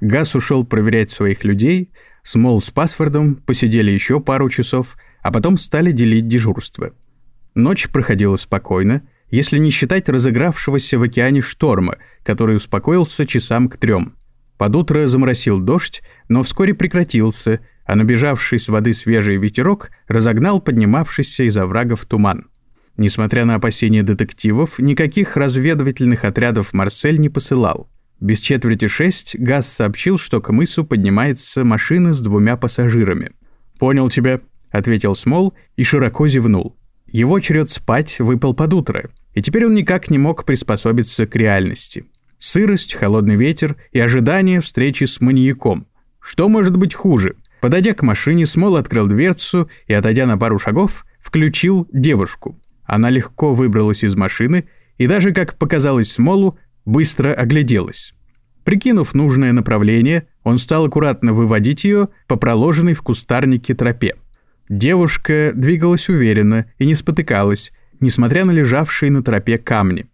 Газ ушел проверять своих людей, Смол с паспортом посидели еще пару часов, а потом стали делить дежурство. Ночь проходила спокойно, если не считать разыгравшегося в океане шторма, который успокоился часам к трем. Под утро заморосил дождь, но вскоре прекратился, а набежавший с воды свежий ветерок разогнал поднимавшийся из оврагов туман. Несмотря на опасения детективов, никаких разведывательных отрядов Марсель не посылал. Без четверти шесть Газ сообщил, что к мысу поднимается машина с двумя пассажирами. «Понял тебя», — ответил Смол и широко зевнул. Его черед спать выпал под утро, и теперь он никак не мог приспособиться к реальности. Сырость, холодный ветер и ожидание встречи с маньяком. Что может быть хуже? Подойдя к машине, Смол открыл дверцу и, отойдя на пару шагов, включил девушку. Она легко выбралась из машины и даже, как показалось Смолу, быстро огляделась. Прикинув нужное направление, он стал аккуратно выводить ее по проложенной в кустарнике тропе. Девушка двигалась уверенно и не спотыкалась, несмотря на лежавшие на тропе камни.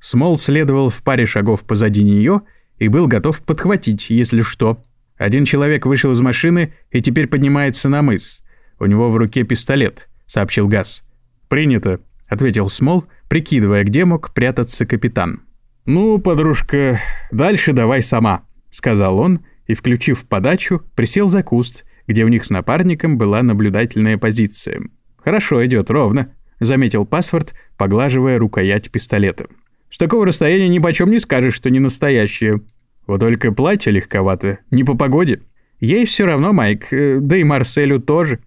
Смол следовал в паре шагов позади нее и был готов подхватить, если что. Один человек вышел из машины и теперь поднимается на мыс. У него в руке пистолет, сообщил Газ. «Принято», — ответил Смол, прикидывая, где мог прятаться капитан. «Ну, подружка, дальше давай сама», — сказал он, и, включив подачу, присел за куст, где у них с напарником была наблюдательная позиция. «Хорошо идет, ровно», — заметил паспорт, поглаживая рукоять пистолета. «С такого расстояния ни почем не скажешь, что не настоящее. Вот только платье легковато, не по погоде. Ей все равно, Майк, э, да и Марселю тоже».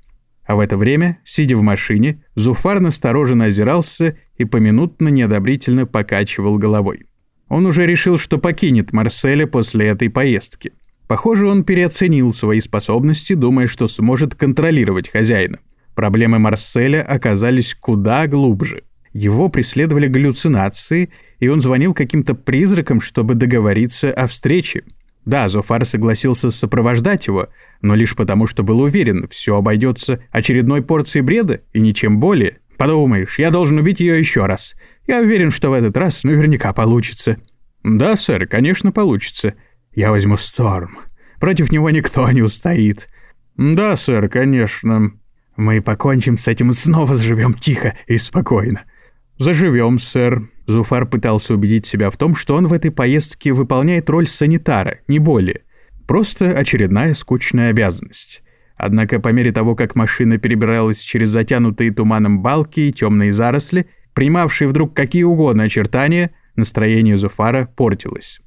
А в это время, сидя в машине, Зуфар настороженно озирался и поминутно неодобрительно покачивал головой. Он уже решил, что покинет Марселя после этой поездки. Похоже, он переоценил свои способности, думая, что сможет контролировать хозяина. Проблемы Марселя оказались куда глубже. Его преследовали галлюцинации, и он звонил каким-то призракам, чтобы договориться о встрече. Да, Зофар согласился сопровождать его, но лишь потому, что был уверен, все обойдется очередной порцией бреда и ничем более. Подумаешь, я должен убить ее еще раз. Я уверен, что в этот раз наверняка получится. Да, сэр, конечно, получится. Я возьму Сторм. Против него никто не устоит. Да, сэр, конечно. Мы покончим с этим и снова заживем тихо и спокойно. Заживем, сэр. Зуфар пытался убедить себя в том, что он в этой поездке выполняет роль санитара, не более. Просто очередная скучная обязанность. Однако по мере того, как машина перебиралась через затянутые туманом балки и темные заросли, принимавшие вдруг какие угодно очертания, настроение Зуфара портилось.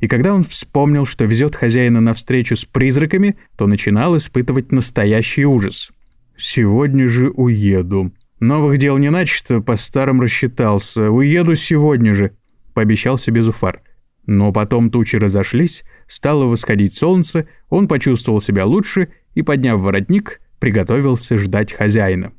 И когда он вспомнил, что везет хозяина навстречу с призраками, то начинал испытывать настоящий ужас. «Сегодня же уеду», Новых дел не начато, по старым рассчитался. Уеду сегодня же, пообещал себе Зуфар. Но потом тучи разошлись, стало восходить солнце, он почувствовал себя лучше и, подняв воротник, приготовился ждать хозяина.